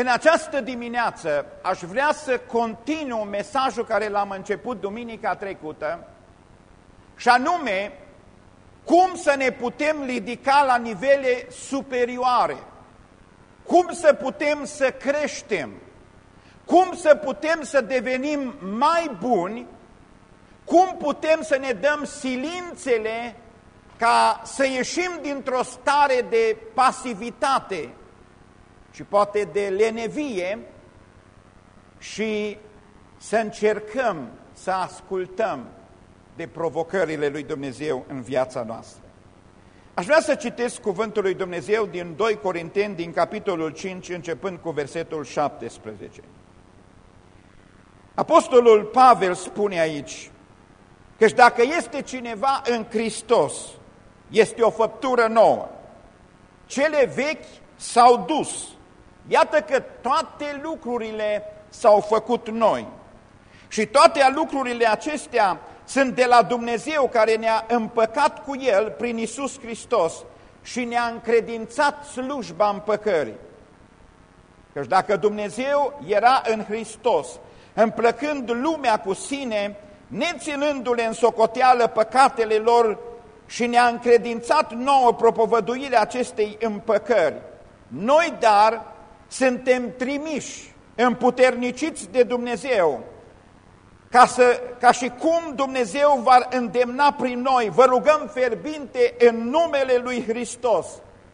În această dimineață aș vrea să continu mesajul care l-am început duminica trecută și anume cum să ne putem ridica la nivele superioare, cum să putem să creștem, cum să putem să devenim mai buni, cum putem să ne dăm silințele ca să ieșim dintr-o stare de pasivitate și poate de lenevie și să încercăm să ascultăm de provocările lui Dumnezeu în viața noastră. Aș vrea să citesc cuvântul lui Dumnezeu din 2 Corinteni, din capitolul 5, începând cu versetul 17. Apostolul Pavel spune aici, că dacă este cineva în Hristos, este o făptură nouă. Cele vechi s-au dus. Iată că toate lucrurile s-au făcut noi. Și toate lucrurile acestea sunt de la Dumnezeu care ne-a împăcat cu El prin Isus Hristos și ne-a încredințat slujba împăcării. Căci dacă Dumnezeu era în Hristos, împlăcând lumea cu sine, neținându-le în socoteală păcatele lor și ne-a încredințat nouă propovăduirea acestei împăcări. Noi, dar, suntem trimiși, împuterniciți de Dumnezeu, ca, să, ca și cum Dumnezeu va îndemna prin noi, vă rugăm ferbinte în numele Lui Hristos,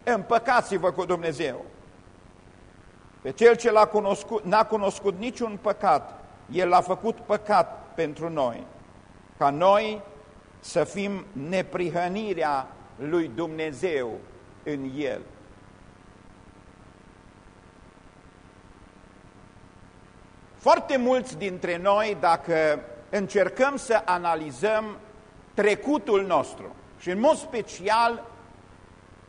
împăcați-vă cu Dumnezeu. Pe cel ce n-a cunoscut, cunoscut niciun păcat, El l-a făcut păcat pentru noi, ca noi să fim neprihănirea lui Dumnezeu în El. Foarte mulți dintre noi, dacă încercăm să analizăm trecutul nostru și în mod special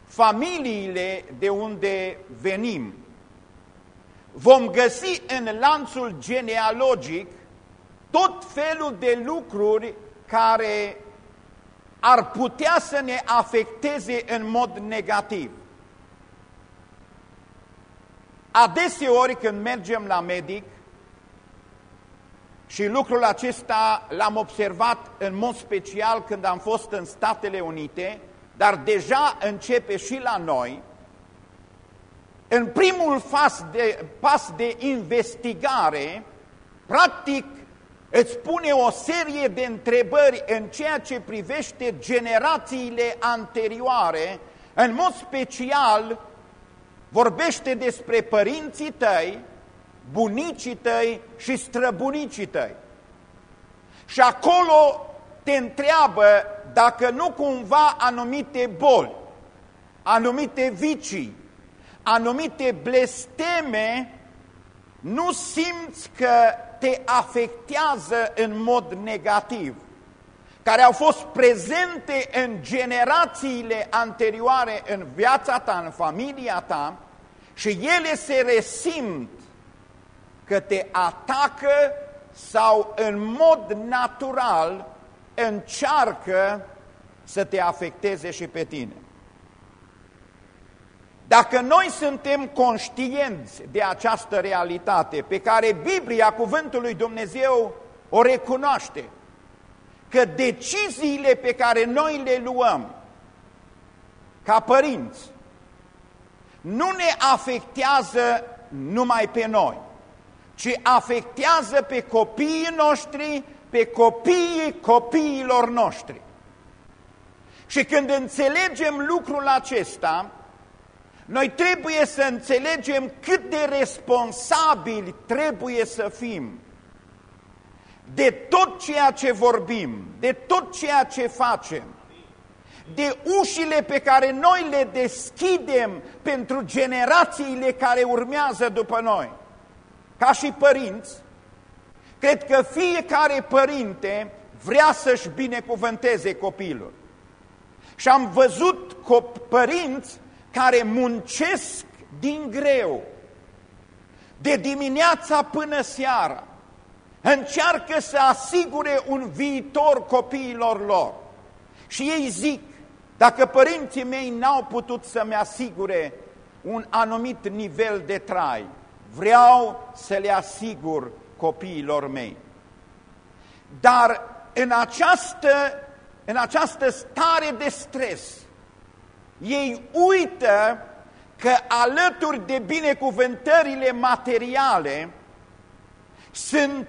familiile de unde venim, vom găsi în lanțul genealogic tot felul de lucruri care ar putea să ne afecteze în mod negativ. Adeseori când mergem la medic, și lucrul acesta l-am observat în mod special când am fost în Statele Unite, dar deja începe și la noi, în primul pas de, pas de investigare, practic îți pune o serie de întrebări în ceea ce privește generațiile anterioare, în mod special vorbește despre părinții tăi, bunicii tăi și străbunicii tăi. Și acolo te întreabă dacă nu cumva anumite boli, anumite vicii, anumite blesteme, nu simți că te afectează în mod negativ, care au fost prezente în generațiile anterioare în viața ta, în familia ta, și ele se resimt că te atacă sau în mod natural încearcă să te afecteze și pe tine. Dacă noi suntem conștienți de această realitate pe care Biblia, Cuvântul lui Dumnezeu, o recunoaște, că deciziile pe care noi le luăm ca părinți nu ne afectează numai pe noi, ci afectează pe copiii noștri, pe copiii copiilor noștri. Și când înțelegem lucrul acesta, noi trebuie să înțelegem cât de responsabili trebuie să fim de tot ceea ce vorbim, de tot ceea ce facem, de ușile pe care noi le deschidem pentru generațiile care urmează după noi. Ca și părinți, cred că fiecare părinte vrea să-și binecuvânteze copilul. Și am văzut părinți care muncesc din greu, de dimineața până seara, încearcă să asigure un viitor copiilor lor. Și ei zic, dacă părinții mei n-au putut să-mi asigure un anumit nivel de trai, vreau să le asigur copiilor mei. Dar în această, în această stare de stres, ei uită că alături de binecuvântările materiale sunt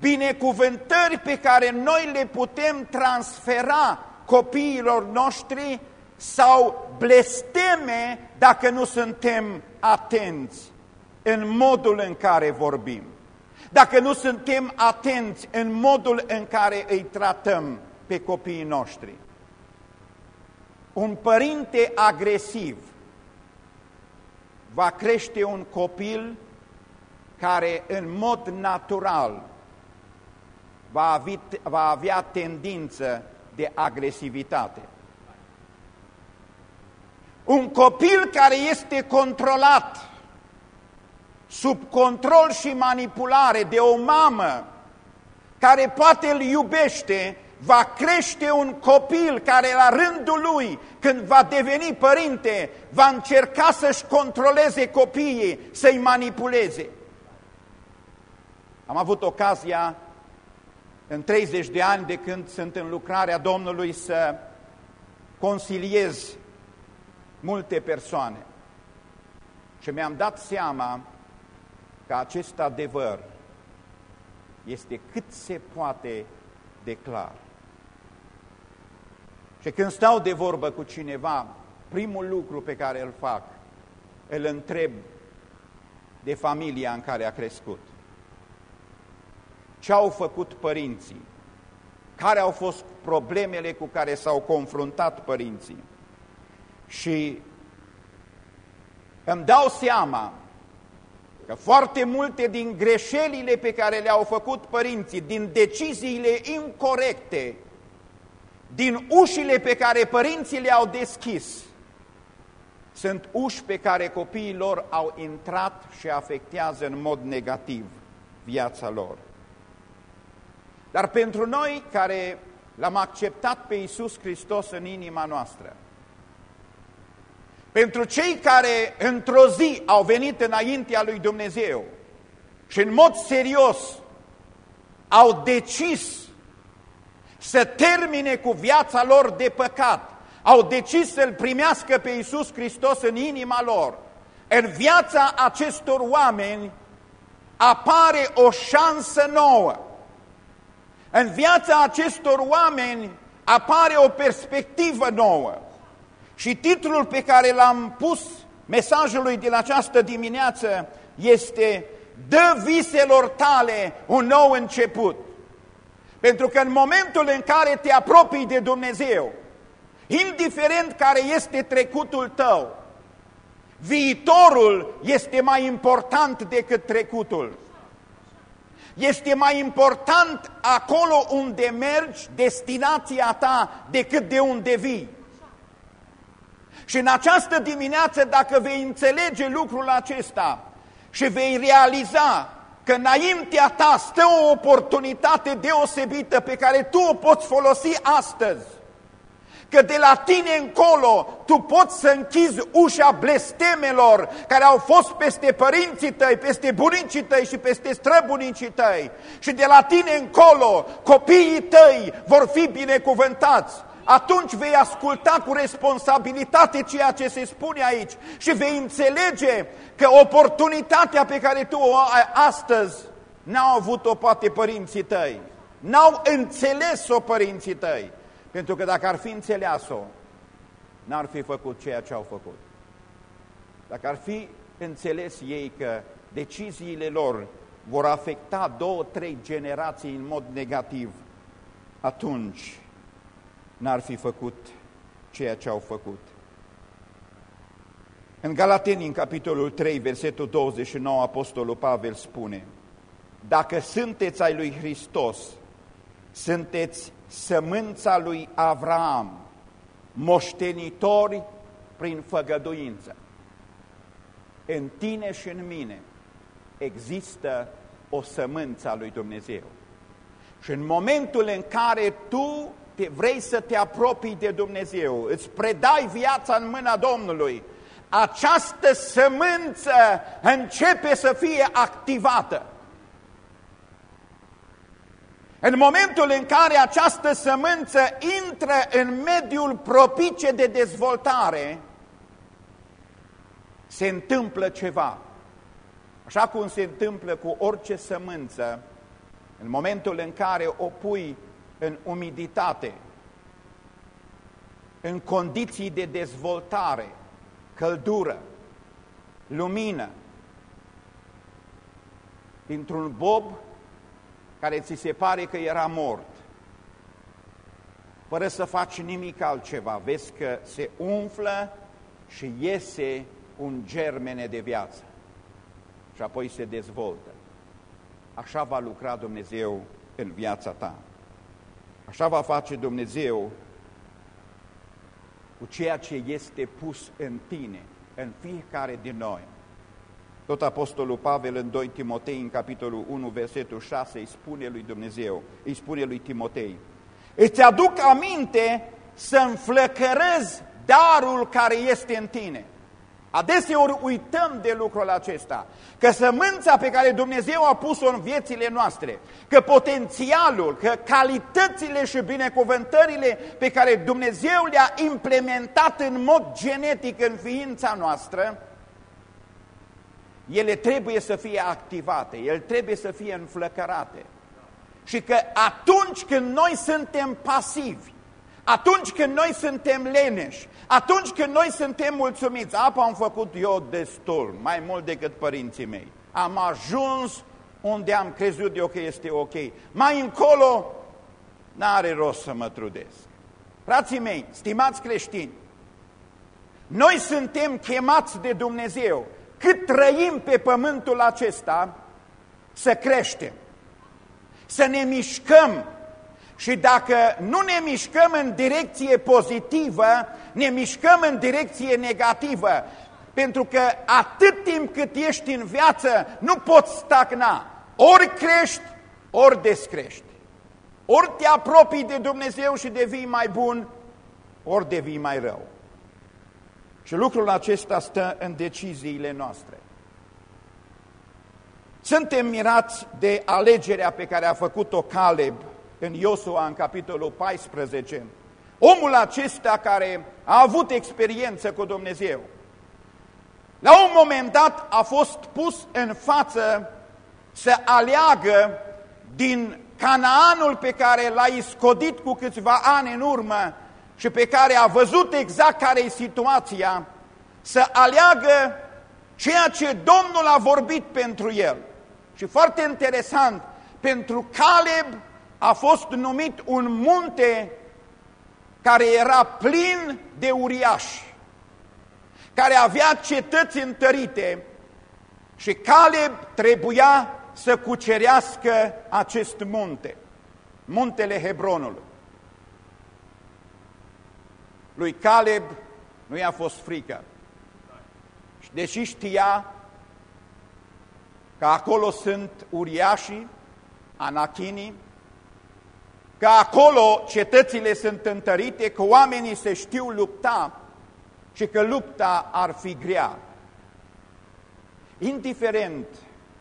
binecuvântări pe care noi le putem transfera copiilor noștri sau blesteme dacă nu suntem atenți în modul în care vorbim. Dacă nu suntem atenți în modul în care îi tratăm pe copiii noștri. Un părinte agresiv va crește un copil care în mod natural va avea, va avea tendință de agresivitate. Un copil care este controlat, sub control și manipulare de o mamă care poate îl iubește, va crește un copil care la rândul lui, când va deveni părinte, va încerca să-și controleze copiii, să-i manipuleze. Am avut ocazia în 30 de ani de când sunt în lucrarea Domnului să consiliez multe persoane. Și mi-am dat seama că acest adevăr este cât se poate de clar. Și când stau de vorbă cu cineva, primul lucru pe care îl fac, îl întreb de familia în care a crescut. Ce au făcut părinții? Care au fost problemele cu care s-au confruntat părinții? Și îmi dau seama că foarte multe din greșelile pe care le-au făcut părinții, din deciziile incorrecte, din ușile pe care părinții le-au deschis, sunt uși pe care copiii lor au intrat și afectează în mod negativ viața lor. Dar pentru noi care l-am acceptat pe Iisus Hristos în inima noastră, pentru cei care într-o zi au venit înaintea lui Dumnezeu și în mod serios au decis să termine cu viața lor de păcat, au decis să-L primească pe Iisus Hristos în inima lor, în viața acestor oameni apare o șansă nouă. În viața acestor oameni apare o perspectivă nouă. Și titlul pe care l-am pus mesajului din această dimineață este Dă viselor tale un nou început. Pentru că în momentul în care te apropii de Dumnezeu, indiferent care este trecutul tău, viitorul este mai important decât trecutul. Este mai important acolo unde mergi, destinația ta, decât de unde vii. Și în această dimineață, dacă vei înțelege lucrul acesta și vei realiza că înaintea ta stă o oportunitate deosebită pe care tu o poți folosi astăzi, că de la tine încolo tu poți să închizi ușa blestemelor care au fost peste părinții tăi, peste bunicii tăi și peste străbunicii tăi. Și de la tine încolo copiii tăi vor fi binecuvântați atunci vei asculta cu responsabilitate ceea ce se spune aici și vei înțelege că oportunitatea pe care tu o ai astăzi n-au avut-o poate părinții tăi. N-au înțeles-o părinții tăi. Pentru că dacă ar fi înțeleas-o, n-ar fi făcut ceea ce au făcut. Dacă ar fi înțeles ei că deciziile lor vor afecta două, trei generații în mod negativ, atunci n-ar fi făcut ceea ce au făcut. În Galateni, în capitolul 3, versetul 29, Apostolul Pavel spune Dacă sunteți ai lui Hristos, sunteți sămânța lui Avraam, moștenitori prin făgăduință. În tine și în mine există o sămânță a lui Dumnezeu. Și în momentul în care tu te, vrei să te apropii de Dumnezeu, îți predai viața în mâna Domnului, această sămânță începe să fie activată. În momentul în care această sămânță intră în mediul propice de dezvoltare, se întâmplă ceva. Așa cum se întâmplă cu orice sămânță, în momentul în care o pui în umiditate, în condiții de dezvoltare, căldură, lumină, dintr-un bob care ți se pare că era mort, fără să faci nimic altceva, vezi că se umflă și iese un germene de viață și apoi se dezvoltă. Așa va lucra Dumnezeu în viața ta. Așa va face Dumnezeu cu ceea ce este pus în tine, în fiecare din noi. Tot Apostolul Pavel în 2 Timotei, în capitolul 1, versetul 6, îi spune lui Dumnezeu, îi spune lui Timotei, îți aduc aminte să înflăcărezi darul care este în tine. Adeseori uităm de lucrul acesta, că sămânța pe care Dumnezeu a pus-o în viețile noastre, că potențialul, că calitățile și binecuvântările pe care Dumnezeu le-a implementat în mod genetic în ființa noastră, ele trebuie să fie activate, ele trebuie să fie înflăcărate. Și că atunci când noi suntem pasivi, atunci când noi suntem leneși, atunci când noi suntem mulțumiți, apa am făcut eu destul, mai mult decât părinții mei. Am ajuns unde am crezut eu că este ok. Mai încolo, n-are rost să mă trudesc. Frații mei, stimați creștini, noi suntem chemați de Dumnezeu cât trăim pe pământul acesta să creștem, să ne mișcăm și dacă nu ne mișcăm în direcție pozitivă, ne mișcăm în direcție negativă. Pentru că atât timp cât ești în viață, nu poți stagna. Ori crești, ori descrești. Ori te apropii de Dumnezeu și devii mai bun, ori devii mai rău. Și lucrul acesta stă în deciziile noastre. Suntem mirați de alegerea pe care a făcut-o Caleb în Iosua, în capitolul 14. Omul acesta care a avut experiență cu Dumnezeu. La un moment dat a fost pus în față să aleagă din Canaanul pe care l-a iscodit cu câțiva ani în urmă și pe care a văzut exact care e situația, să aleagă ceea ce Domnul a vorbit pentru el. Și foarte interesant, pentru Caleb a fost numit un munte care era plin de uriași, care avea cetăți întărite și Caleb trebuia să cucerească acest munte, muntele Hebronului. Lui Caleb nu i-a fost frică. Și deși știa că acolo sunt uriașii, anachinii, că acolo cetățile sunt întărite, că oamenii se știu lupta și că lupta ar fi grea. Indiferent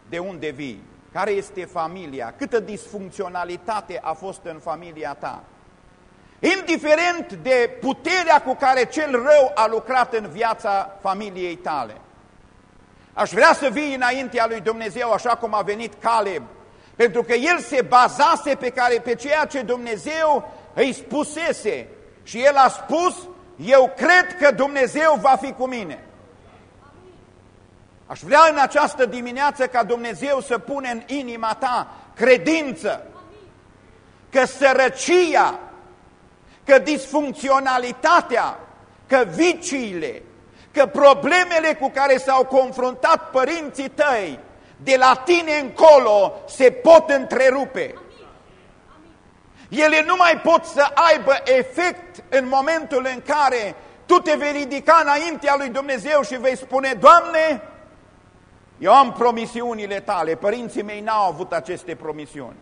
de unde vii, care este familia, câtă disfuncționalitate a fost în familia ta, indiferent de puterea cu care cel rău a lucrat în viața familiei tale. Aș vrea să vii înaintea lui Dumnezeu așa cum a venit Caleb, pentru că el se bazase pe, care, pe ceea ce Dumnezeu îi spusese. Și el a spus, eu cred că Dumnezeu va fi cu mine. Aș vrea în această dimineață ca Dumnezeu să pune în inima ta credință că sărăcia, că disfuncționalitatea, că viciile, că problemele cu care s-au confruntat părinții tăi de la tine încolo se pot întrerupe. Ele nu mai pot să aibă efect în momentul în care tu te vei ridica înaintea lui Dumnezeu și vei spune, Doamne, eu am promisiunile tale, părinții mei n-au avut aceste promisiuni.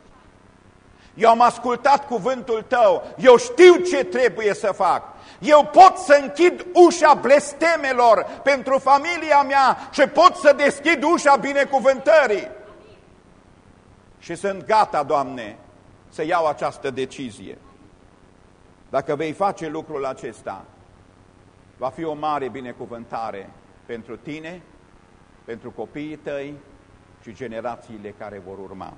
Eu am ascultat cuvântul tău, eu știu ce trebuie să fac. Eu pot să închid ușa blestemelor pentru familia mea și pot să deschid ușa binecuvântării. Și sunt gata, Doamne, să iau această decizie. Dacă vei face lucrul acesta, va fi o mare binecuvântare pentru tine, pentru copiii tăi și generațiile care vor urma.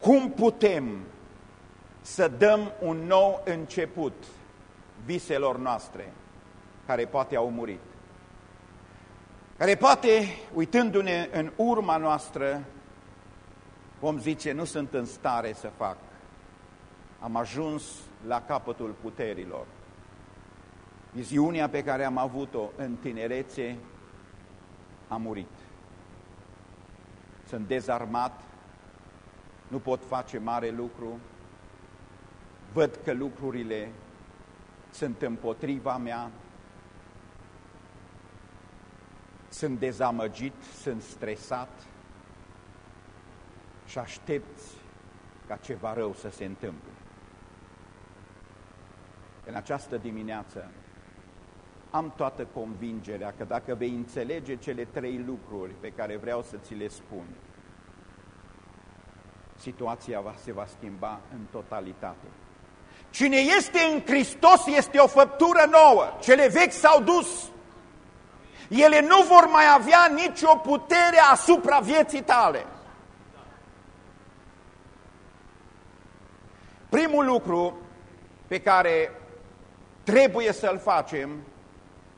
Cum putem să dăm un nou început viselor noastre care poate au murit? Care poate, uitându-ne în urma noastră, vom zice, nu sunt în stare să fac. Am ajuns la capătul puterilor. Viziunea pe care am avut-o în tinerețe a murit. Sunt dezarmat, nu pot face mare lucru, văd că lucrurile sunt împotriva mea, sunt dezamăgit, sunt stresat și aștepți ca ceva rău să se întâmple. În această dimineață am toată convingerea că dacă vei înțelege cele trei lucruri pe care vreau să ți le spun, situația va, se va schimba în totalitate. Cine este în Hristos este o făptură nouă. Cele vechi s-au dus. Ele nu vor mai avea nicio putere asupra vieții tale. Primul lucru pe care trebuie să-l facem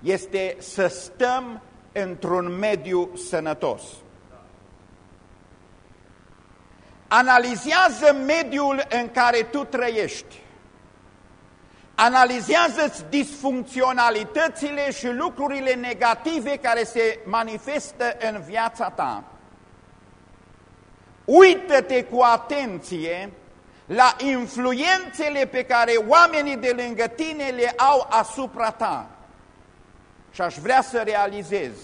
este să stăm într-un mediu sănătos. Analizează mediul în care tu trăiești. Analizează disfuncționalitățile și lucrurile negative care se manifestă în viața ta. Uită-te cu atenție la influențele pe care oamenii de lângă tine le au asupra ta. Și aș vrea să realizezi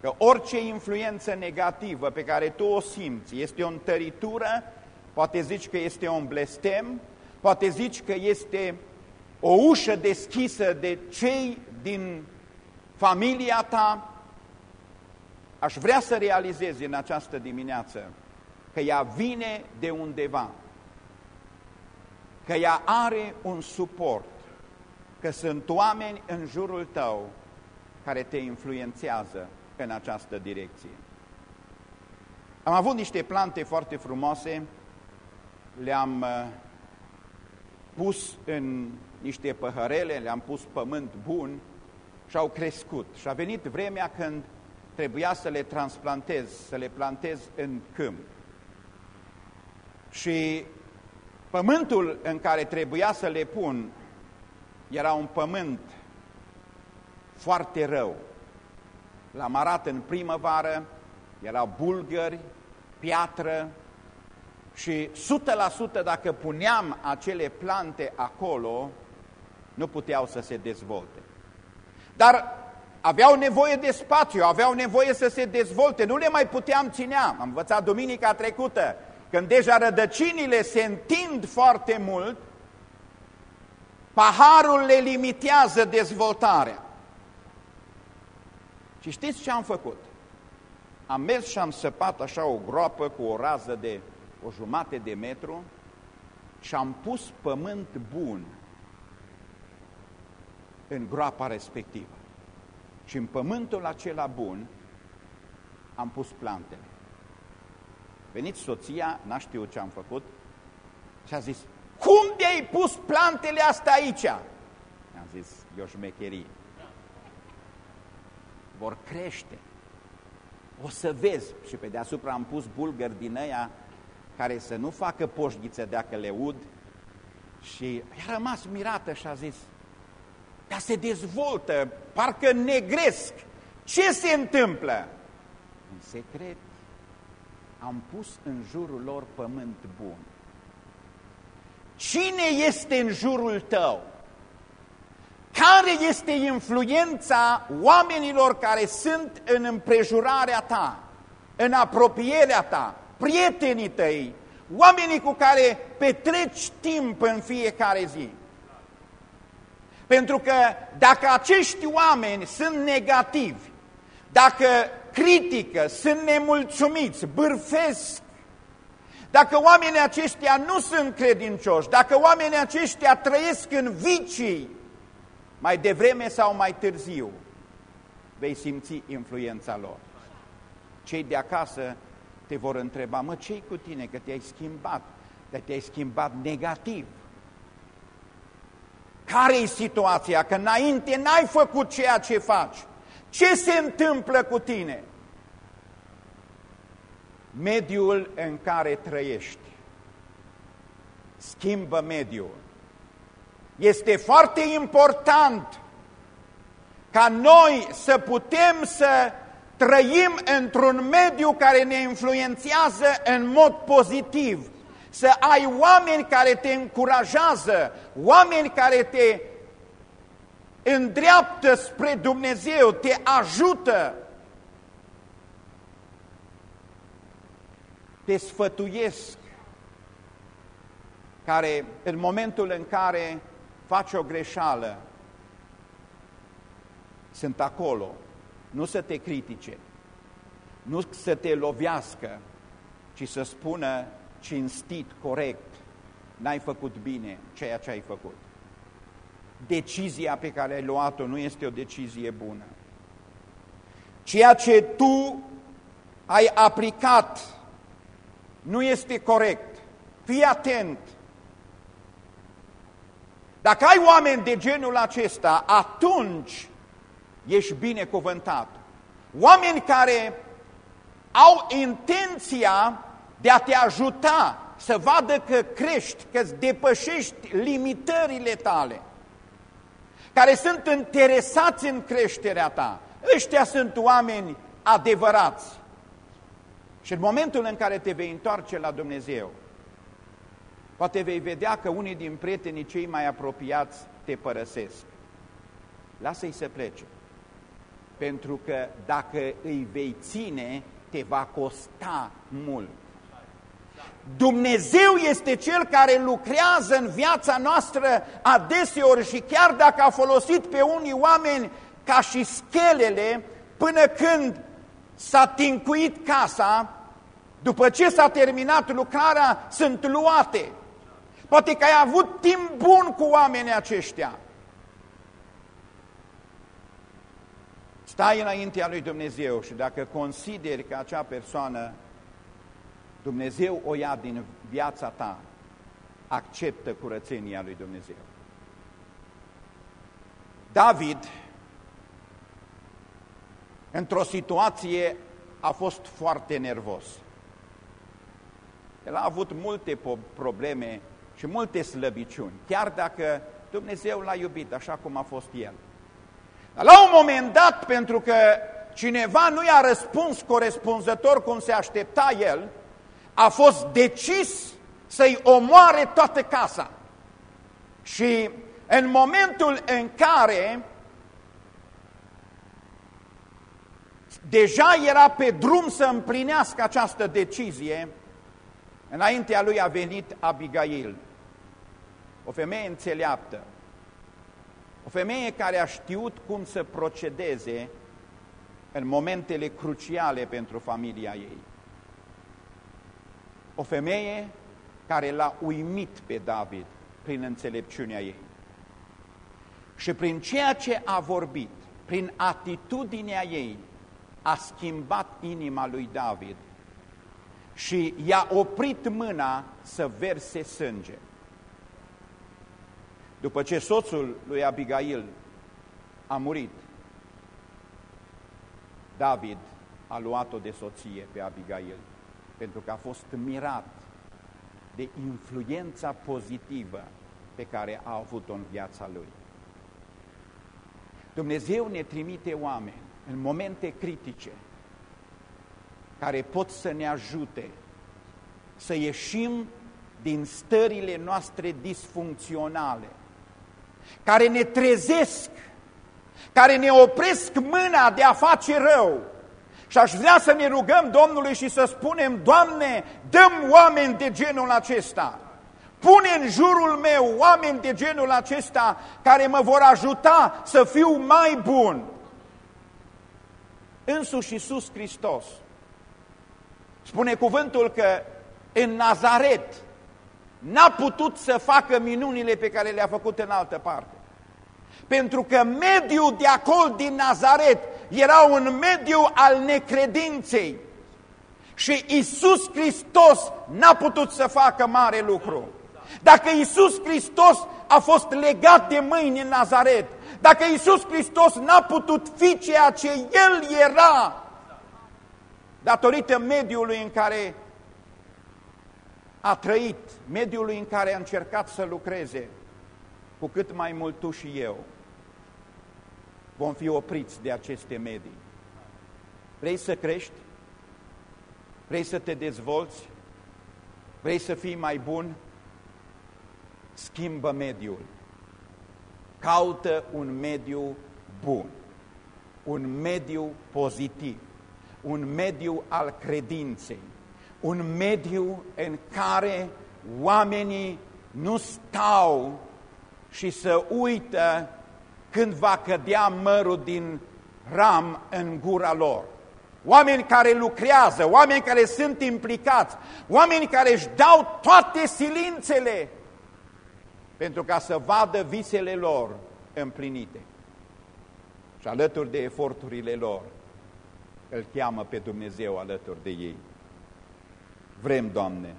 că orice influență negativă pe care tu o simți este o întăritură, poate zici că este un blestem, poate zici că este o ușă deschisă de cei din familia ta, aș vrea să realizezi în această dimineață că ea vine de undeva, că ea are un suport, că sunt oameni în jurul tău care te influențează în această direcție. Am avut niște plante foarte frumoase, le-am uh, pus în niște păhărele, le-am pus pământ bun și au crescut. Și a venit vremea când trebuia să le transplantez, să le plantez în câmp. Și pământul în care trebuia să le pun era un pământ foarte rău. L-am arat în primăvară, era bulgări, piatră și 100% dacă puneam acele plante acolo, nu puteau să se dezvolte. Dar aveau nevoie de spațiu, aveau nevoie să se dezvolte, nu le mai puteam ținea. Am învățat duminica trecută, când deja rădăcinile se întind foarte mult, paharul le limitează dezvoltarea. Și știți ce am făcut? Am mers și am săpat așa o groapă cu o rază de o jumate de metru și am pus pământ bun în groapa respectivă. Și în pământul acela bun am pus plantele. Venit soția, n-a știut ce am făcut, și a zis, cum de-ai pus plantele astea aici? Am zis, e o șmecherie vor crește. O să vezi. Și pe deasupra am pus bulgări din aia care să nu facă poșghiță dacă le ud. Și a rămas mirată și a zis, dar se dezvoltă, parcă negresc. Ce se întâmplă? În secret am pus în jurul lor pământ bun. Cine este în jurul tău? Care este influența oamenilor care sunt în împrejurarea ta, în apropierea ta, prietenii tăi, oamenii cu care petreci timp în fiecare zi. Pentru că dacă acești oameni sunt negativi, dacă critică, sunt nemulțumiți, bârfesc, dacă oamenii aceștia nu sunt credincioși, dacă oamenii aceștia trăiesc în vicii, mai devreme sau mai târziu, vei simți influența lor. Cei de acasă te vor întreba, mă, ce cu tine, că te-ai schimbat, că te-ai schimbat negativ. Care e situația? Că înainte n-ai făcut ceea ce faci. Ce se întâmplă cu tine? Mediul în care trăiești. Schimbă mediul. Este foarte important ca noi să putem să trăim într-un mediu care ne influențează în mod pozitiv, să ai oameni care te încurajează, oameni care te îndreaptă spre Dumnezeu, te ajută, te sfătuiesc, care în momentul în care faci o greșeală, sunt acolo, nu să te critique, nu să te lovească, ci să spună cinstit, corect, n-ai făcut bine ceea ce ai făcut. Decizia pe care ai luat-o nu este o decizie bună. Ceea ce tu ai aplicat nu este corect. Fii atent. Dacă ai oameni de genul acesta, atunci ești binecuvântat. Oameni care au intenția de a te ajuta să vadă că crești, că îți depășești limitările tale, care sunt interesați în creșterea ta. Ăștia sunt oameni adevărați. Și în momentul în care te vei întoarce la Dumnezeu, poate vei vedea că unii din prietenii cei mai apropiați te părăsesc. Lasă-i să plece pentru că dacă îi vei ține, te va costa mult. Dumnezeu este Cel care lucrează în viața noastră adeseori și chiar dacă a folosit pe unii oameni ca și schelele până când s-a tincuit casa, după ce s-a terminat lucrarea, sunt luate. Poate că ai avut timp bun cu oamenii aceștia, Stai înaintea lui Dumnezeu și dacă consideri că acea persoană, Dumnezeu o ia din viața ta, acceptă curățenia lui Dumnezeu. David, într-o situație, a fost foarte nervos. El a avut multe probleme și multe slăbiciuni, chiar dacă Dumnezeu l-a iubit așa cum a fost el. Dar la un moment dat, pentru că cineva nu i-a răspuns corespunzător cum se aștepta el, a fost decis să-i omoare toată casa. Și în momentul în care deja era pe drum să împlinească această decizie, înaintea lui a venit Abigail, o femeie înțeleaptă, o femeie care a știut cum să procedeze în momentele cruciale pentru familia ei. O femeie care l-a uimit pe David prin înțelepciunea ei. Și prin ceea ce a vorbit, prin atitudinea ei, a schimbat inima lui David și i-a oprit mâna să verse sânge. După ce soțul lui Abigail a murit, David a luat-o de soție pe Abigail, pentru că a fost mirat de influența pozitivă pe care a avut-o în viața lui. Dumnezeu ne trimite oameni în momente critice care pot să ne ajute să ieșim din stările noastre disfuncționale, care ne trezesc, care ne opresc mâna de a face rău Și aș vrea să ne rugăm Domnului și să spunem, Doamne, dăm oameni de genul acesta. Pune în jurul meu oameni de genul acesta care mă vor ajuta să fiu mai bun. Însuși Iisus Hristos spune cuvântul că în Nazaret n-a putut să facă minunile pe care le-a făcut în altă parte. Pentru că mediul de acolo din Nazaret era un mediu al necredinței. Și Isus Hristos n-a putut să facă mare lucru. Dacă Isus Hristos a fost legat de mâini în Nazaret, dacă Isus Hristos n-a putut fi ceea ce El era, datorită mediului în care a trăit, mediului în care a încercat să lucreze, cu cât mai mult tu și eu vom fi opriți de aceste medii. Vrei să crești? Vrei să te dezvolți? Vrei să fii mai bun? Schimbă mediul. Caută un mediu bun, un mediu pozitiv, un mediu al credinței, un mediu în care oamenii nu stau și să uită când va cădea mărul din ram în gura lor. Oameni care lucrează, oameni care sunt implicați, oameni care își dau toate silințele pentru ca să vadă visele lor împlinite. Și alături de eforturile lor, îl cheamă pe Dumnezeu alături de ei. Vrem, Doamne,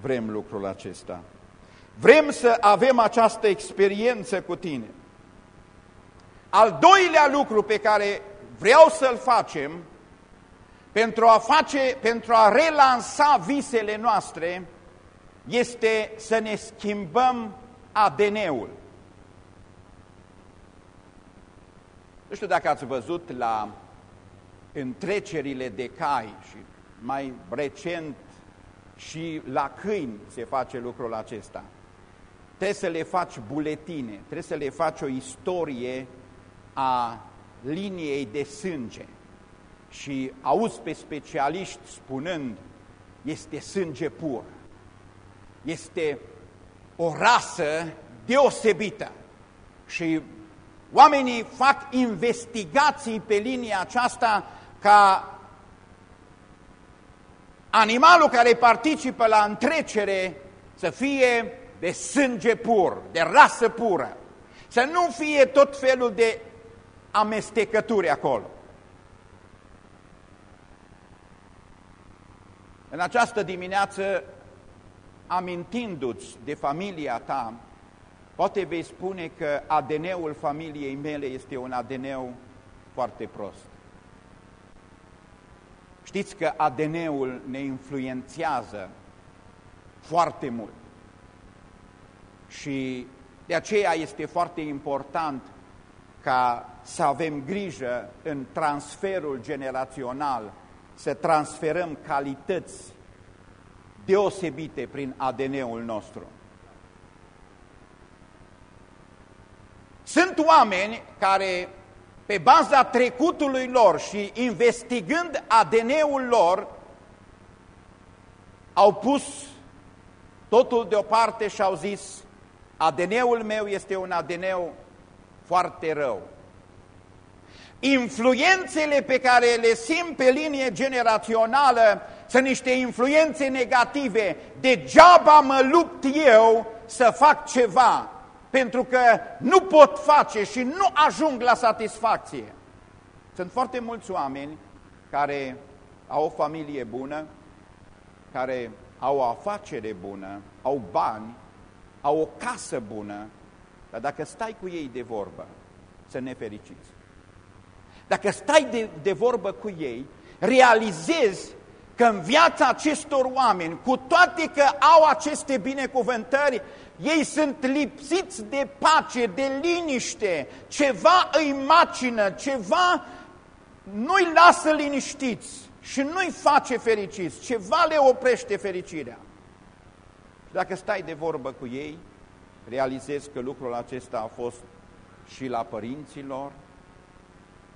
vrem lucrul acesta. Vrem să avem această experiență cu Tine. Al doilea lucru pe care vreau să-l facem pentru a, face, pentru a relansa visele noastre este să ne schimbăm ADN-ul. Nu știu dacă ați văzut la întrecerile de cai și mai recent și la câini se face lucrul acesta. Trebuie să le faci buletine, trebuie să le faci o istorie a liniei de sânge. Și auzi pe specialiști spunând este sânge pur, este o rasă deosebită. Și oamenii fac investigații pe linia aceasta ca animalul care participă la întrecere să fie de sânge pur, de rasă pură, să nu fie tot felul de amestecături acolo. În această dimineață, amintindu-ți de familia ta, poate vei spune că ADN-ul familiei mele este un ADN foarte prost. Știți că ADN-ul ne influențează foarte mult. Și de aceea este foarte important ca să avem grijă în transferul generațional, să transferăm calități deosebite prin ADN-ul nostru. Sunt oameni care, pe baza trecutului lor și investigând ADN-ul lor, au pus totul deoparte și au zis, ADN-ul meu este un ADN foarte rău. Influențele pe care le simt pe linie generațională sunt niște influențe negative. Degeaba mă lupt eu să fac ceva, pentru că nu pot face și nu ajung la satisfacție. Sunt foarte mulți oameni care au o familie bună, care au o afacere bună, au bani, au o casă bună, dar dacă stai cu ei de vorbă, să nefericiți. Dacă stai de, de vorbă cu ei, realizezi că în viața acestor oameni, cu toate că au aceste binecuvântări, ei sunt lipsiți de pace, de liniște, ceva îi macină, ceva nu-i lasă liniștiți și nu-i face fericiți, ceva le oprește fericirea. Dacă stai de vorbă cu ei, realizez că lucrul acesta a fost și la părinților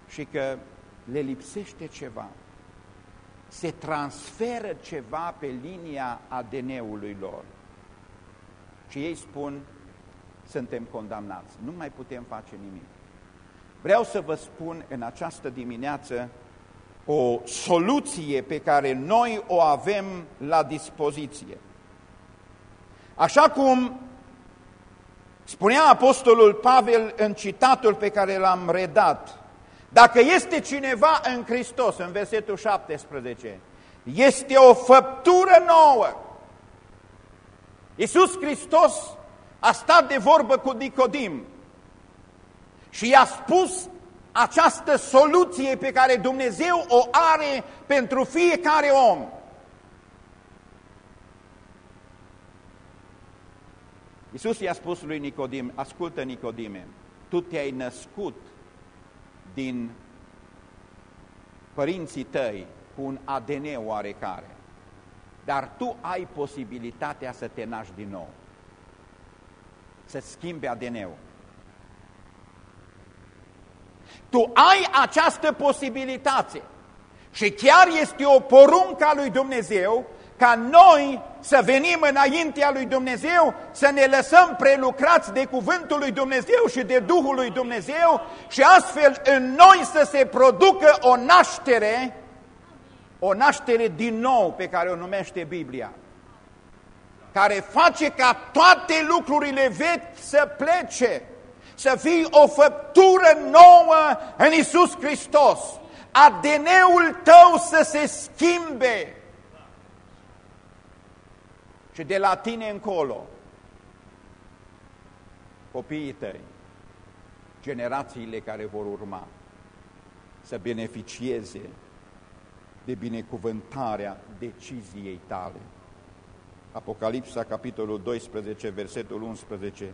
și că le lipsește ceva. se transferă ceva pe linia ADN-ului lor. Și ei spun, suntem condamnați, nu mai putem face nimic. Vreau să vă spun în această dimineață o soluție pe care noi o avem la dispoziție. Așa cum spunea Apostolul Pavel în citatul pe care l-am redat, dacă este cineva în Hristos, în versetul 17, este o făptură nouă. Iisus Hristos a stat de vorbă cu Nicodim și i-a spus această soluție pe care Dumnezeu o are pentru fiecare om. Iisus i-a spus lui Nicodim, ascultă Nicodime, tu te-ai născut din părinții tăi cu un ADN oarecare, dar tu ai posibilitatea să te naști din nou, să schimbi ADN-ul. Tu ai această posibilitate și chiar este o poruncă a lui Dumnezeu ca noi să venim înaintea lui Dumnezeu, să ne lăsăm prelucrați de cuvântul lui Dumnezeu și de Duhul lui Dumnezeu și astfel în noi să se producă o naștere, o naștere din nou pe care o numește Biblia, care face ca toate lucrurile vechi să plece, să fii o făptură nouă în Isus Hristos, ADN-ul tău să se schimbe, și de la tine încolo, copiii tăi, generațiile care vor urma, să beneficieze de binecuvântarea deciziei tale. Apocalipsa, capitolul 12, versetul 11.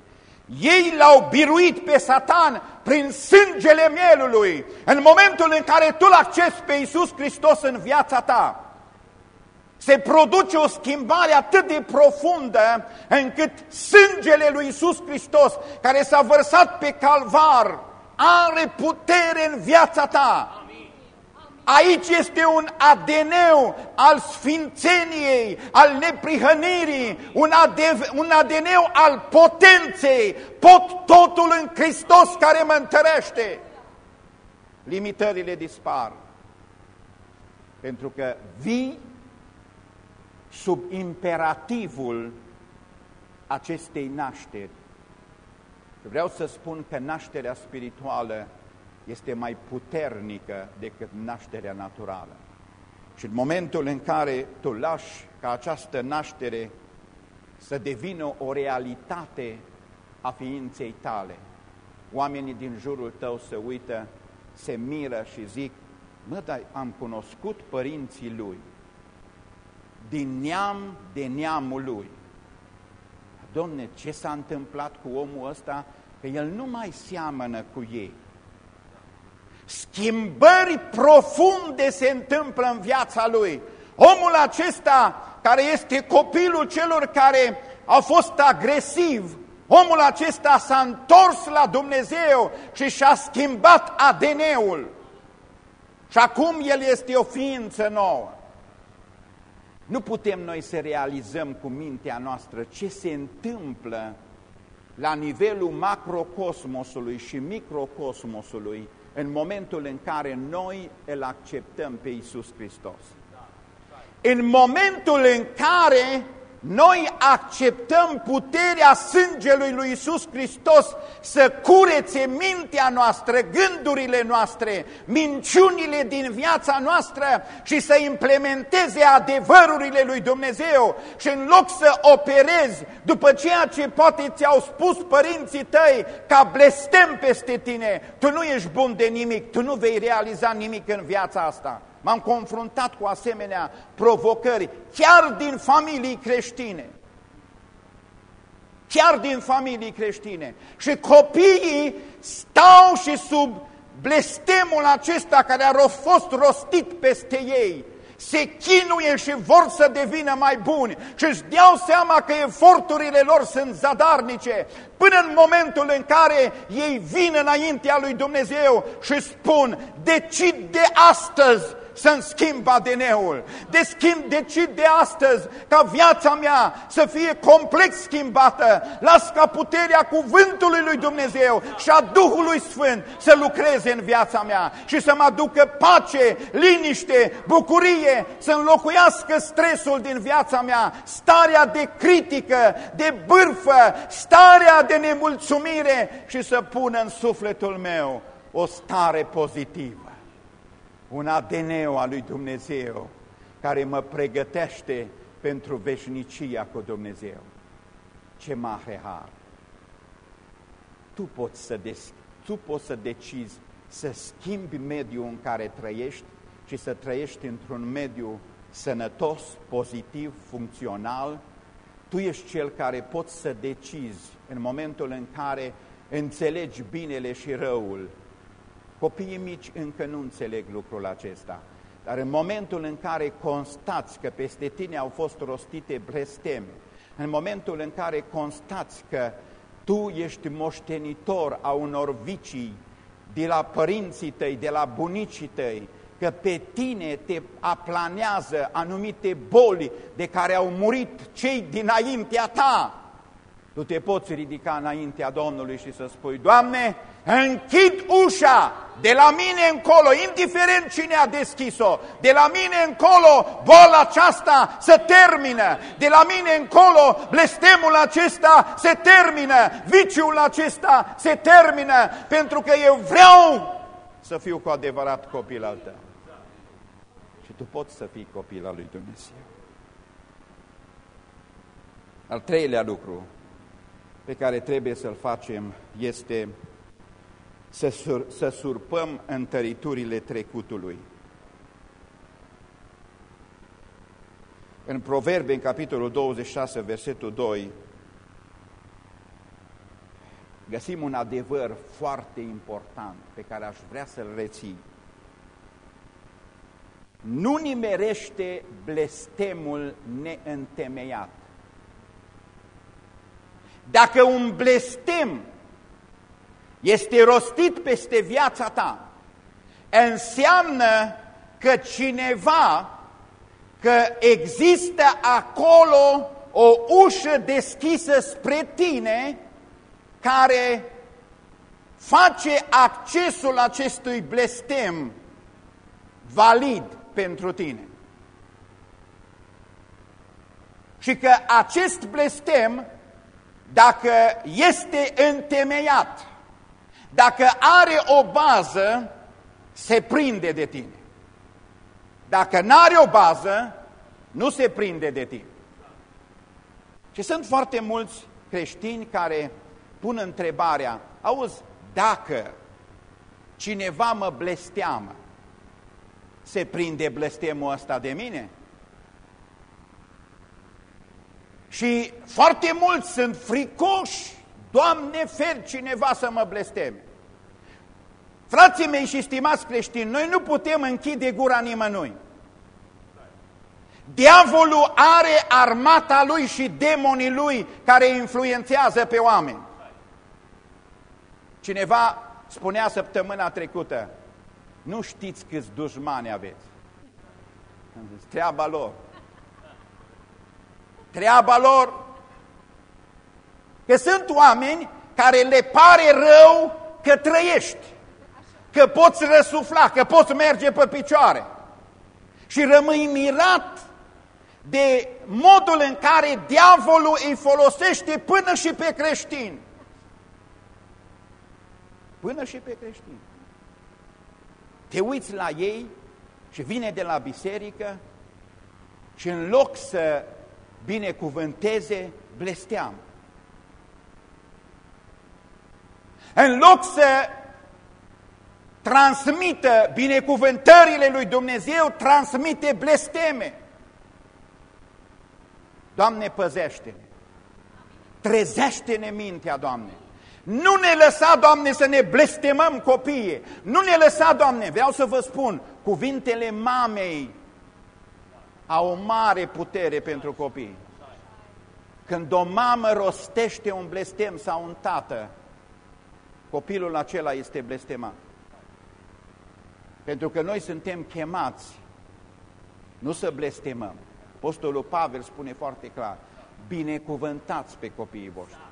Ei l-au biruit pe Satan prin sângele mielului în momentul în care tu l-accesi pe Iisus Hristos în viața ta se produce o schimbare atât de profundă încât sângele lui Isus Hristos, care s-a vărsat pe calvar, are putere în viața ta. Aici este un ADN al sfințeniei, al neprihănirii, un, un ADN al potenței. Pot totul în Hristos care mă întărește. Limitările dispar. Pentru că vii sub imperativul acestei nașteri. Vreau să spun că nașterea spirituală este mai puternică decât nașterea naturală. Și în momentul în care tu lași ca această naștere să devină o realitate a ființei tale, oamenii din jurul tău se uită, se miră și zic, mă, dar am cunoscut părinții lui, din neam de neamul lui. Domne, ce s-a întâmplat cu omul ăsta? Că el nu mai seamănă cu ei. Schimbări profunde se întâmplă în viața lui. Omul acesta, care este copilul celor care au fost agresiv, omul acesta s-a întors la Dumnezeu și și-a schimbat ADN-ul. Și acum el este o ființă nouă. Nu putem noi să realizăm cu mintea noastră ce se întâmplă la nivelul macrocosmosului și microcosmosului în momentul în care noi îl acceptăm pe Iisus Hristos. În momentul în care noi acceptăm puterea sângelui lui Isus Hristos să curețe mintea noastră, gândurile noastre, minciunile din viața noastră și să implementeze adevărurile lui Dumnezeu și în loc să operezi după ceea ce poate ți-au spus părinții tăi ca blestem peste tine, tu nu ești bun de nimic, tu nu vei realiza nimic în viața asta. M-am confruntat cu asemenea provocări, chiar din familii creștine. Chiar din familii creștine. Și copiii stau și sub blestemul acesta care a fost rostit peste ei, se chinuie și vor să devină mai buni și își deau seama că eforturile lor sunt zadarnice până în momentul în care ei vin înaintea lui Dumnezeu și spun decid de astăzi să-mi schimb ADN-ul. De schimb, decid de astăzi ca viața mea să fie complex schimbată. Las ca puterea cuvântului lui Dumnezeu și a Duhului Sfânt să lucreze în viața mea și să mă aducă pace, liniște, bucurie, să înlocuiască stresul din viața mea, starea de critică, de bârfă, starea de nemulțumire și să pună în sufletul meu o stare pozitivă, un ADN al lui Dumnezeu care mă pregătește pentru veșnicia cu Dumnezeu. Ce mare har! Tu poți să, des, tu poți să decizi să schimbi mediul în care trăiești și să trăiești într-un mediu sănătos, pozitiv, funcțional. Tu ești cel care poți să decizi în momentul în care înțelegi binele și răul. Copiii mici încă nu înțeleg lucrul acesta, dar în momentul în care constați că peste tine au fost rostite blesteme, în momentul în care constați că tu ești moștenitor a unor vicii de la părinții tăi, de la bunicii tăi, că pe tine te aplanează anumite boli de care au murit cei dinaintea ta, tu te poți ridica înaintea Domnului și să spui, Doamne, închid ușa de la mine încolo, indiferent cine a deschis-o, de la mine încolo boala aceasta se termină, de la mine încolo blestemul acesta se termină, viciul acesta se termină, pentru că eu vreau să fiu cu adevărat copil al tău. Și tu poți să fii copil al lui Dumnezeu. Al treilea lucru pe care trebuie să-l facem este să, sur, să surpăm întăriturile trecutului. În Proverbe, în capitolul 26, versetul 2, găsim un adevăr foarte important pe care aș vrea să-l reții. Nu nimerește blestemul neîntemeiat. Dacă un blestem este rostit peste viața ta, înseamnă că cineva, că există acolo o ușă deschisă spre tine care face accesul acestui blestem valid pentru tine. Și că acest blestem dacă este întemeiat, dacă are o bază, se prinde de tine. Dacă nu are o bază, nu se prinde de tine. Și sunt foarte mulți creștini care pun întrebarea, auzi, dacă cineva mă blesteamă, se prinde blestemul ăsta de mine? Și foarte mulți sunt fricoși, Doamne, fer cineva să mă blesteme. Frații mei și stimați creștini, noi nu putem închide gura nimănui. Diavolul are armata lui și demonii lui care influențează pe oameni. Cineva spunea săptămâna trecută, nu știți câți dușmani aveți. Treaba lor treaba lor. Că sunt oameni care le pare rău că trăiești, că poți răsufla, că poți merge pe picioare. Și rămâi mirat de modul în care diavolul îi folosește până și pe creștini. Până și pe creștini. Te uiți la ei și vine de la biserică și în loc să binecuvânteze, blesteam. În loc să transmită binecuvântările lui Dumnezeu, transmite blesteme. Doamne, păzește-ne! Trezește-ne mintea, Doamne! Nu ne lăsa, Doamne, să ne blestemăm copiii. Nu ne lăsa, Doamne, vreau să vă spun, cuvintele mamei au o mare putere pentru copii. Când o mamă rostește un blestem sau un tată, copilul acela este blestemat. Pentru că noi suntem chemați Nu să blestemăm. Apostolul Pavel spune foarte clar, binecuvântați pe copiii voștri.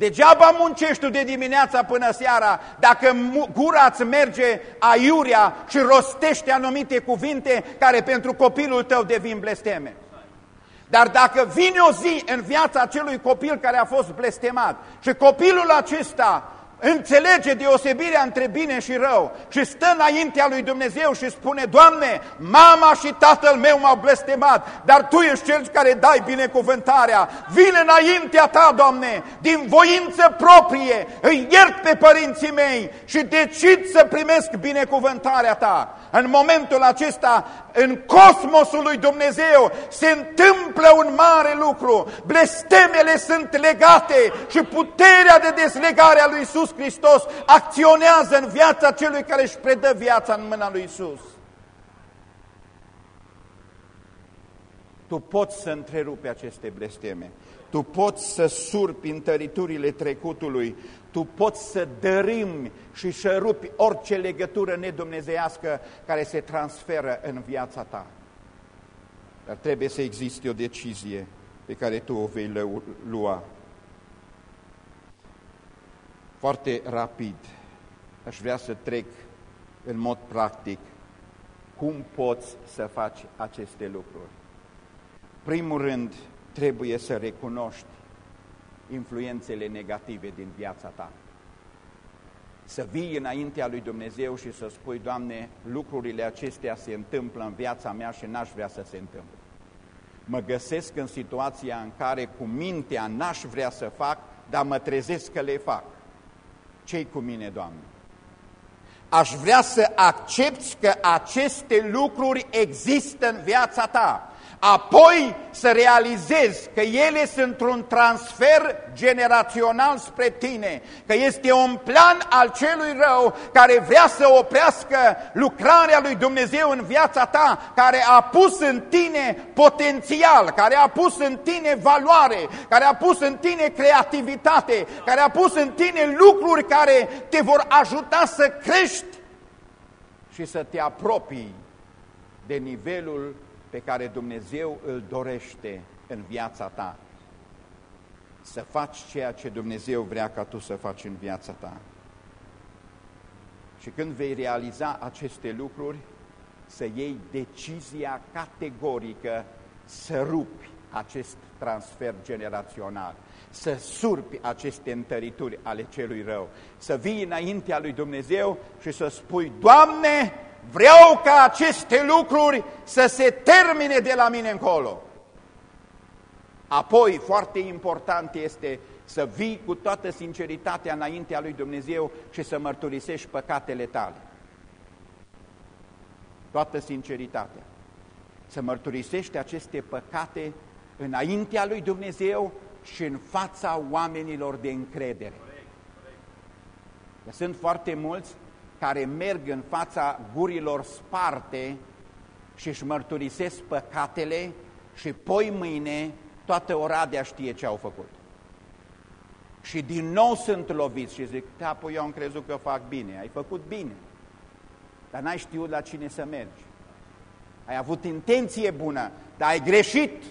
Degeaba muncești tu de dimineața până seara dacă gura îți merge aiurea și rostește anumite cuvinte care pentru copilul tău devin blesteme. Dar dacă vine o zi în viața acelui copil care a fost blestemat și copilul acesta înțelege deosebirea între bine și rău și stă înaintea lui Dumnezeu și spune, Doamne, mama și tatăl meu m-au blestemat, dar Tu ești Cel care dai binecuvântarea. Vine înaintea Ta, Doamne, din voință proprie, îi iert pe părinții mei și decid să primesc binecuvântarea Ta. În momentul acesta, în cosmosul lui Dumnezeu, se întâmplă un mare lucru. Blestemele sunt legate și puterea de deslegare a lui Isus Hristos acționează în viața celui care își predă viața în mâna lui Isus. Tu poți să întrerupi aceste blesteme. Tu poți să surpi întăriturile trecutului tu poți să dărâmi și să rupi orice legătură nedumnezeiască care se transferă în viața ta. Dar trebuie să existe o decizie pe care tu o vei lua. Foarte rapid aș vrea să trec în mod practic cum poți să faci aceste lucruri. Primul rând, trebuie să recunoști influențele negative din viața ta. Să vii înaintea lui Dumnezeu și să spui, Doamne, lucrurile acestea se întâmplă în viața mea și n-aș vrea să se întâmple. Mă găsesc în situația în care cu mintea n-aș vrea să fac, dar mă trezesc că le fac. Ce-i cu mine, Doamne? Aș vrea să accepti că aceste lucruri există în viața ta apoi să realizezi că ele sunt un transfer generațional spre tine, că este un plan al celui rău care vrea să oprească lucrarea lui Dumnezeu în viața ta, care a pus în tine potențial, care a pus în tine valoare, care a pus în tine creativitate, care a pus în tine lucruri care te vor ajuta să crești și să te apropii de nivelul pe care Dumnezeu îl dorește în viața ta. Să faci ceea ce Dumnezeu vrea ca tu să faci în viața ta. Și când vei realiza aceste lucruri, să iei decizia categorică să rupi acest transfer generațional, să surpi aceste întărituri ale celui rău, să vii înaintea lui Dumnezeu și să spui, Doamne, vreau ca aceste lucruri să se termine de la mine încolo. Apoi, foarte important este să vii cu toată sinceritatea înaintea lui Dumnezeu și să mărturisești păcatele tale. Toată sinceritatea. Să mărturisești aceste păcate înaintea lui Dumnezeu și în fața oamenilor de încredere. Sunt foarte mulți care merg în fața gurilor sparte și își mărturisesc păcatele și poi mâine toată Oradea știe ce au făcut. Și din nou sunt loviți și zic, da, păi eu am crezut că fac bine, ai făcut bine, dar n-ai știut la cine să mergi. Ai avut intenție bună, dar ai greșit.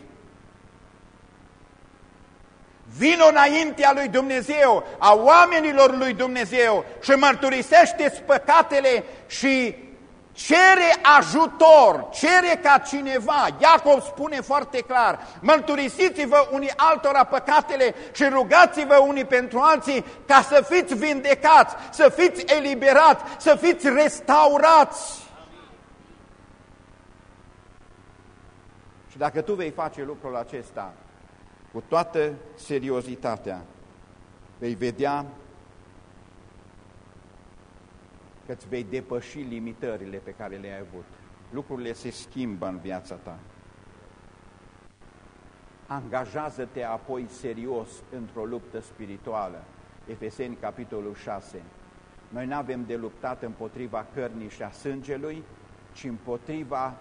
Vino înaintea lui Dumnezeu, a oamenilor lui Dumnezeu și mărturisește păcatele și cere ajutor, cere ca cineva, Iacob spune foarte clar, mărturisiți-vă unii altora păcatele și rugați-vă unii pentru alții ca să fiți vindecați, să fiți eliberați, să fiți restaurați. Și dacă tu vei face lucrul acesta, cu toată seriozitatea, vei vedea că îți vei depăși limitările pe care le-ai avut. Lucrurile se schimbă în viața ta. Angajează-te apoi serios într-o luptă spirituală. Efeseni, capitolul 6. Noi nu avem de luptat împotriva cărnii și a sângelui, ci împotriva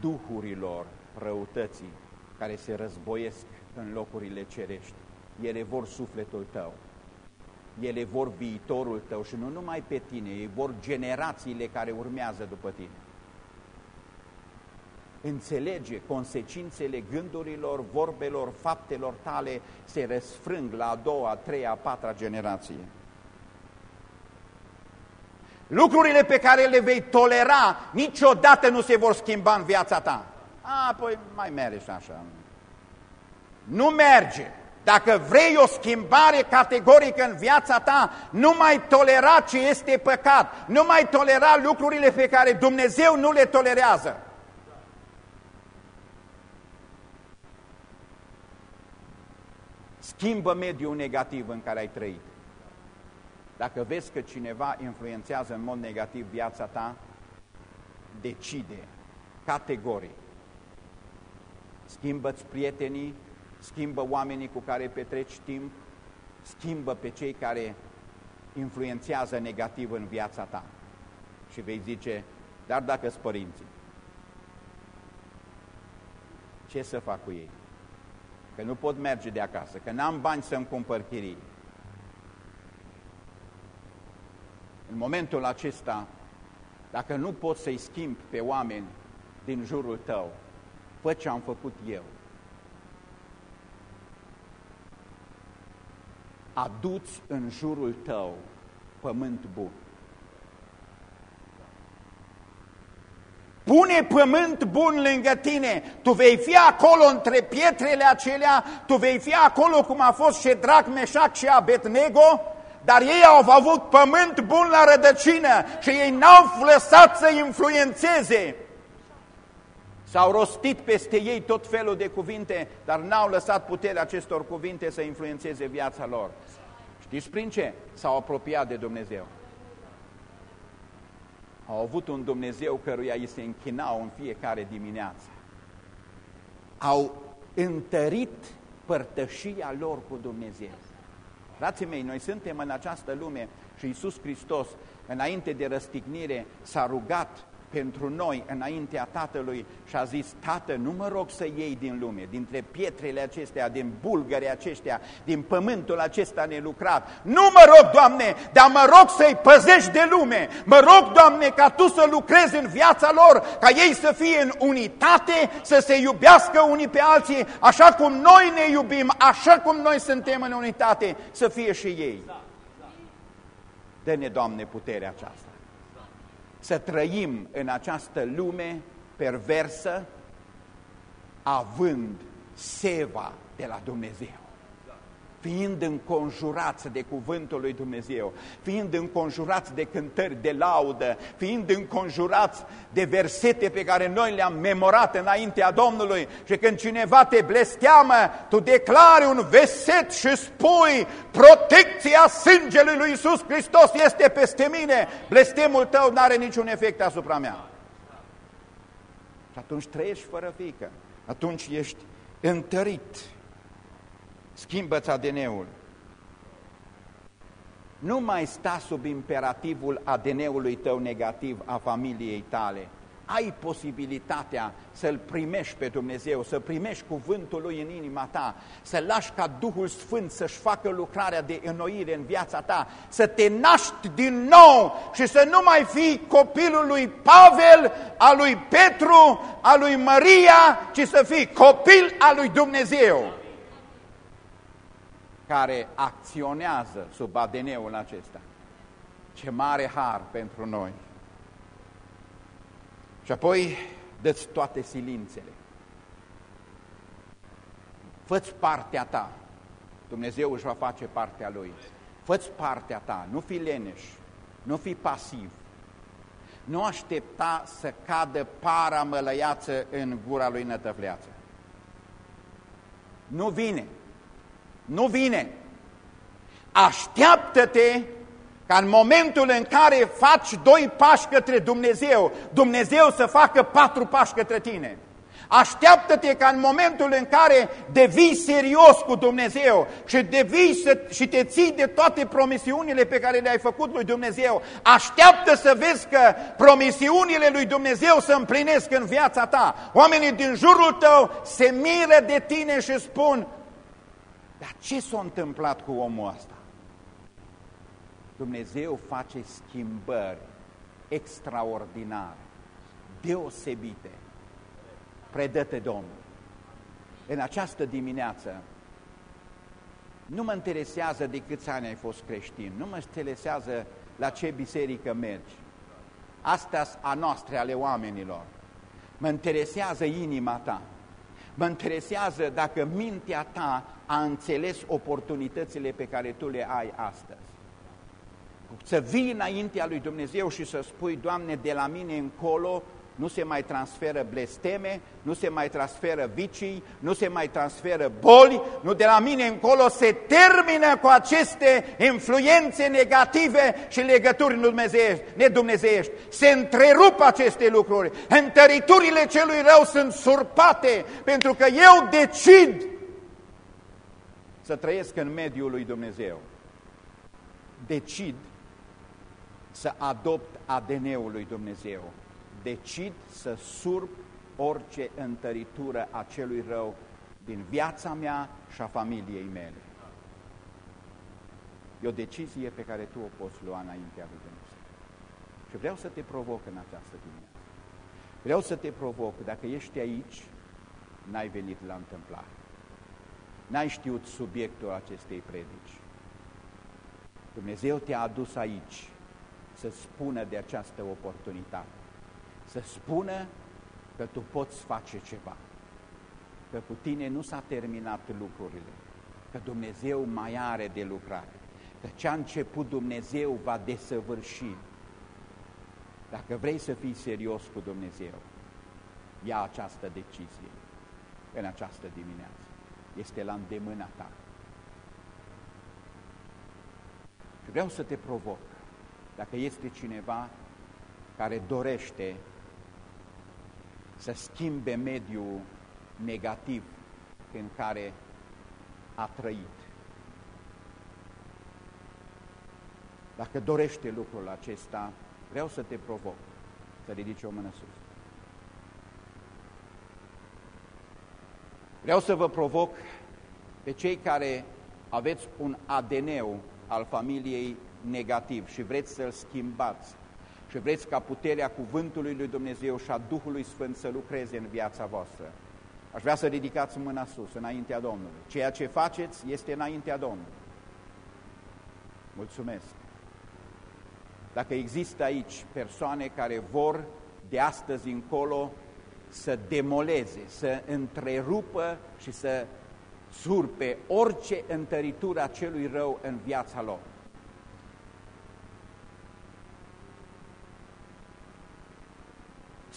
duhurilor răutății care se războiesc în locurile cerești. Ele vor sufletul tău. Ele vor viitorul tău și nu numai pe tine, ei vor generațiile care urmează după tine. înțelege consecințele gândurilor, vorbelor, faptelor tale, se răsfrâng la a doua, a treia, a patra generație. Lucrurile pe care le vei tolera niciodată nu se vor schimba în viața ta. A, păi mai merge și așa. Nu merge. Dacă vrei o schimbare categorică în viața ta, nu mai tolera ce este păcat, nu mai tolera lucrurile pe care Dumnezeu nu le tolerează. Schimbă mediul negativ în care ai trăit. Dacă vezi că cineva influențează în mod negativ viața ta, decide categoric. Schimbă-ți prietenii, schimbă oamenii cu care petreci timp, schimbă pe cei care influențează negativ în viața ta. Și vei zice, dar dacă sunt părinții, ce să fac cu ei? Că nu pot merge de acasă, că n-am bani să-mi cumpăr chirii. În momentul acesta, dacă nu poți să-i schimbi pe oameni din jurul tău, fă ce am făcut eu. Aduți în jurul tău pământ bun. Pune pământ bun lângă tine, tu vei fi acolo între pietrele acelea, tu vei fi acolo cum a fost Shedrach, Meșac și Abednego, dar ei au avut pământ bun la rădăcină și ei n-au lăsat să influențeze. S-au rostit peste ei tot felul de cuvinte, dar n-au lăsat puterea acestor cuvinte să influențeze viața lor. Știți prin ce? S-au apropiat de Dumnezeu. Au avut un Dumnezeu căruia îi se închinau în fiecare dimineață. Au întărit părtășia lor cu Dumnezeu. Frații mei, noi suntem în această lume și Iisus Hristos, înainte de răstignire, s-a rugat pentru noi înaintea Tatălui și a zis, Tată, nu mă rog să iei din lume, dintre pietrele acestea, din bulgării aceștia, din pământul acesta nelucrat. Nu mă rog, Doamne, dar mă rog să-i păzești de lume. Mă rog, Doamne, ca Tu să lucrezi în viața lor, ca ei să fie în unitate, să se iubească unii pe alții, așa cum noi ne iubim, așa cum noi suntem în unitate, să fie și ei. Dă-ne, Doamne, puterea aceasta să trăim în această lume perversă, având seva de la Dumnezeu fiind înconjurați de cuvântul lui Dumnezeu, fiind înconjurați de cântări de laudă, fiind înconjurați de versete pe care noi le-am memorat înaintea Domnului. Și când cineva te blesteamă, tu declari un verset și spui protecția sângelui lui Iisus Hristos este peste mine, blestemul tău nu are niciun efect asupra mea. Și atunci trăiești fără fică, atunci ești întărit schimbă-ți ADN-ul. Nu mai sta sub imperativul ADN-ului tău negativ a familiei tale. Ai posibilitatea să-L primești pe Dumnezeu, să primești cuvântul Lui în inima ta, să lași ca Duhul Sfânt să-și facă lucrarea de înnoire în viața ta, să te naști din nou și să nu mai fii copilul lui Pavel, al lui Petru, al lui Maria, ci să fii copil al lui Dumnezeu care acționează sub ADN-ul acesta. Ce mare har pentru noi! Și apoi dă-ți toate silințele. Fă-ți partea ta. Dumnezeu își va face partea Lui. Fă-ți partea ta, nu fi leneș, nu fi pasiv. Nu aștepta să cadă para mălăiață în gura lui nătăvleață. Nu vine. Nu vine. Așteaptă-te ca în momentul în care faci doi pași către Dumnezeu, Dumnezeu să facă patru pași către tine. Așteaptă-te ca în momentul în care devii serios cu Dumnezeu și, devii să, și te ții de toate promisiunile pe care le-ai făcut lui Dumnezeu, așteaptă să vezi că promisiunile lui Dumnezeu se împlinesc în viața ta. Oamenii din jurul tău se miră de tine și spun, dar ce s-a întâmplat cu omul ăsta? Dumnezeu face schimbări extraordinare, deosebite. predă-te Domnul. În această dimineață nu mă interesează de câți ani ai fost creștin, nu mă interesează la ce biserică mergi. Astea a noastre, ale oamenilor. Mă interesează inima ta. Mă interesează dacă mintea ta a înțeles oportunitățile pe care tu le ai astăzi. Să vii înaintea lui Dumnezeu și să spui, Doamne, de la mine încolo nu se mai transferă blesteme, nu se mai transferă vicii, nu se mai transferă boli, nu de la mine încolo se termină cu aceste influențe negative și legături nedumnezeiești. Se întrerup aceste lucruri, întăriturile celui rău sunt surpate pentru că eu decid să trăiesc în mediul lui Dumnezeu. Decid să adopt ADN-ul lui Dumnezeu decid să surp orice întăritură a celui rău din viața mea și a familiei mele. E o decizie pe care tu o poți lua înaintea lui Dumnezeu. Și vreau să te provoc în această dimineață. Vreau să te provoc, dacă ești aici, n-ai venit la întâmplare. N-ai știut subiectul acestei predici. Dumnezeu te-a adus aici să spună de această oportunitate să spună că tu poți face ceva, că cu tine nu s-a terminat lucrurile, că Dumnezeu mai are de lucrat, că ce a început Dumnezeu va desăvârși. Dacă vrei să fii serios cu Dumnezeu, ia această decizie în această dimineață. Este la îndemâna ta. Și vreau să te provoc, dacă este cineva care dorește să schimbe mediul negativ în care a trăit. Dacă dorește lucrul acesta, vreau să te provoc să ridici o mână sus. Vreau să vă provoc pe cei care aveți un ADN al familiei negativ și vreți să-l schimbați și vreți ca puterea cuvântului lui Dumnezeu și a Duhului Sfânt să lucreze în viața voastră, aș vrea să ridicați mâna sus, înaintea Domnului. Ceea ce faceți este înaintea Domnului. Mulțumesc. Dacă există aici persoane care vor de astăzi încolo să demoleze, să întrerupă și să surpe orice întăritură a celui rău în viața lor.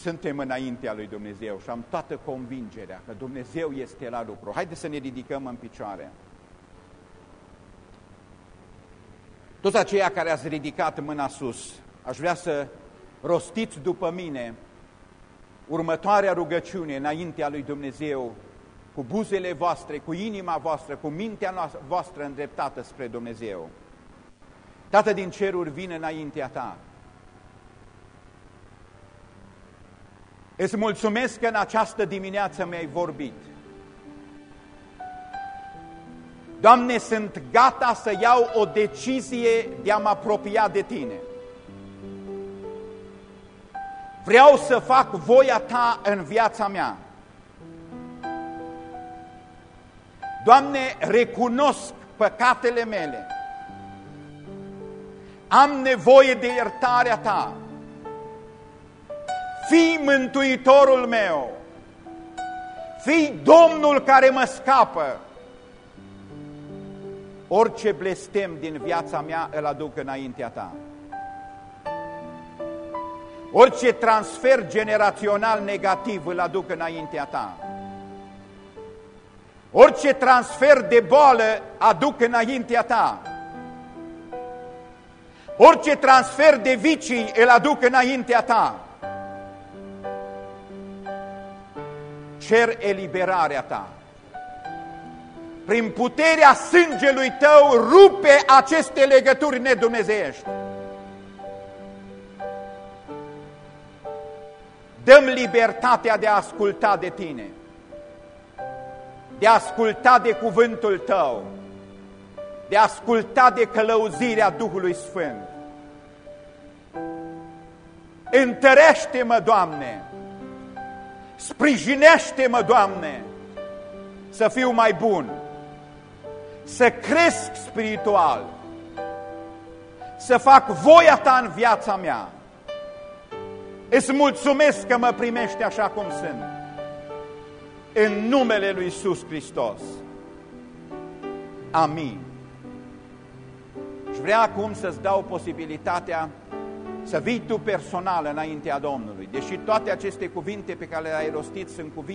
Suntem înaintea lui Dumnezeu și am toată convingerea că Dumnezeu este la lucru. Haideți să ne ridicăm în picioare. Toți aceia care ați ridicat mâna sus, aș vrea să rostiți după mine următoarea rugăciune înaintea lui Dumnezeu, cu buzele voastre, cu inima voastră, cu mintea voastră îndreptată spre Dumnezeu. Tată din ceruri, vine înaintea ta Îți mulțumesc că în această dimineață mi-ai vorbit. Doamne, sunt gata să iau o decizie de a mă apropia de Tine. Vreau să fac voia Ta în viața mea. Doamne, recunosc păcatele mele. Am nevoie de iertarea Ta fii mântuitorul meu, fii Domnul care mă scapă. Orice blestem din viața mea îl aduc înaintea ta. Orice transfer generațional negativ îl aduc înaintea ta. Orice transfer de boală aduc înaintea ta. Orice transfer de vicii îl aduc înaintea ta. Cer eliberarea ta. Prin puterea sângelui tău rupe aceste legături nedumnezeiești. Dăm libertatea de a asculta de tine, de a asculta de cuvântul tău, de a asculta de călăuzirea Duhului Sfânt. Întărește-mă, Doamne, Sprijinește-mă, Doamne, să fiu mai bun, să cresc spiritual, să fac voia Ta în viața mea. Îți mulțumesc că mă primești așa cum sunt. În numele Lui Iisus Hristos. Amin. Și vreau acum să-ți dau posibilitatea să vii tu personal înaintea Domnului. Deși toate aceste cuvinte pe care le-ai rostit sunt cuvinte